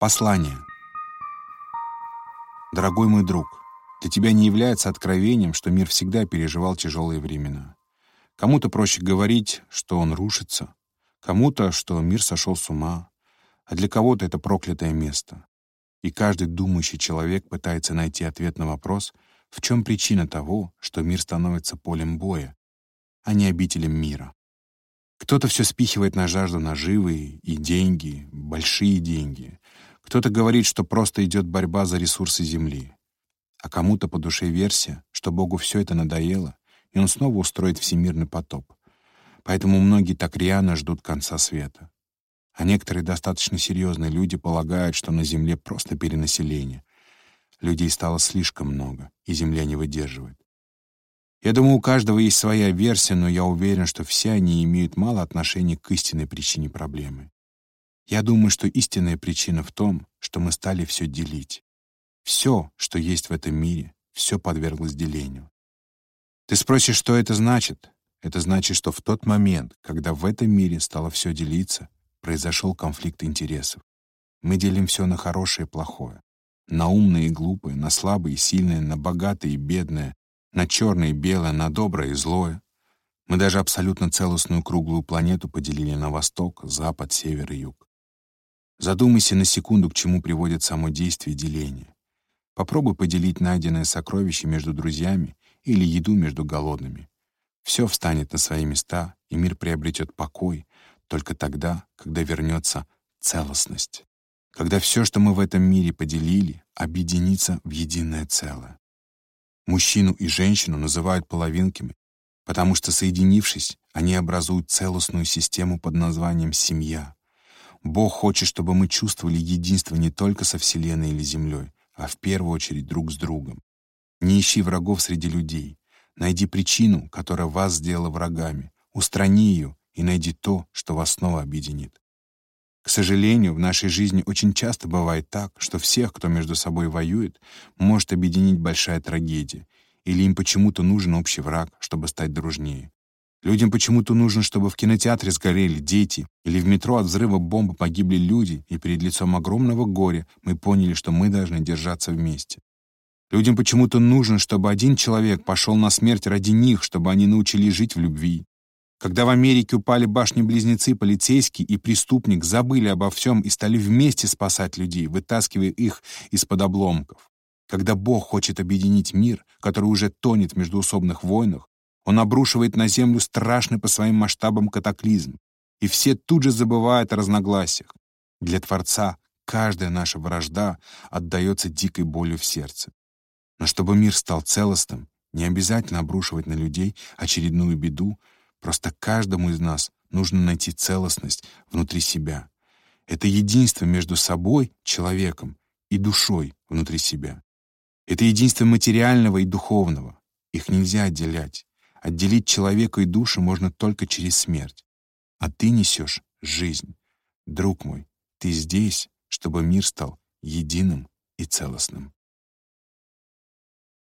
Послание. Дорогой мой друг, для тебя не является откровением, что мир всегда переживал тяжелые времена. Кому-то проще говорить, что он рушится, кому-то, что мир сошел с ума, а для кого-то это проклятое место. И каждый думающий человек пытается найти ответ на вопрос, в чем причина того, что мир становится полем боя, а не обителем мира. Кто-то все спихивает на жажду наживы и деньги, большие деньги. Кто-то говорит, что просто идет борьба за ресурсы Земли. А кому-то по душе версия, что Богу все это надоело, и он снова устроит всемирный потоп. Поэтому многие так рьяно ждут конца света. А некоторые достаточно серьезные люди полагают, что на Земле просто перенаселение. Людей стало слишком много, и Земля не выдерживает. Я думаю, у каждого есть своя версия, но я уверен, что все они имеют мало отношения к истинной причине проблемы. Я думаю, что истинная причина в том, что мы стали все делить. Все, что есть в этом мире, все подверглось делению. Ты спросишь, что это значит? Это значит, что в тот момент, когда в этом мире стало все делиться, произошел конфликт интересов. Мы делим все на хорошее и плохое, на умное и глупое, на слабое и сильное, на богатое и бедное, на черное и белое, на доброе и злое. Мы даже абсолютно целостную круглую планету поделили на восток, запад, север и юг. Задумайся на секунду, к чему приводит само действие деления. Попробуй поделить найденное сокровище между друзьями или еду между голодными. Все встанет на свои места, и мир приобретет покой только тогда, когда вернется целостность. Когда все, что мы в этом мире поделили, объединится в единое целое. Мужчину и женщину называют половинками, потому что, соединившись, они образуют целостную систему под названием «семья». Бог хочет, чтобы мы чувствовали единство не только со Вселенной или Землей, а в первую очередь друг с другом. Не ищи врагов среди людей. Найди причину, которая вас сделала врагами. Устрани ее и найди то, что вас снова объединит. К сожалению, в нашей жизни очень часто бывает так, что всех, кто между собой воюет, может объединить большая трагедия, или им почему-то нужен общий враг, чтобы стать дружнее. Людям почему-то нужно, чтобы в кинотеатре сгорели дети, или в метро от взрыва бомбы погибли люди, и перед лицом огромного горя мы поняли, что мы должны держаться вместе. Людям почему-то нужно, чтобы один человек пошел на смерть ради них, чтобы они научились жить в любви. Когда в Америке упали башни-близнецы, полицейский и преступник забыли обо всем и стали вместе спасать людей, вытаскивая их из-под обломков. Когда Бог хочет объединить мир, который уже тонет в междуусобных войнах, Он обрушивает на землю страшный по своим масштабам катаклизм, и все тут же забывают о разногласиях. Для Творца каждая наша вражда отдается дикой болью в сердце. Но чтобы мир стал целостным, не обязательно обрушивать на людей очередную беду, Просто каждому из нас нужно найти целостность внутри себя. Это единство между собой, человеком, и душой внутри себя. Это единство материального и духовного. Их нельзя отделять. Отделить человека и душу можно только через смерть. А ты несешь жизнь. Друг мой, ты здесь, чтобы мир стал единым и целостным.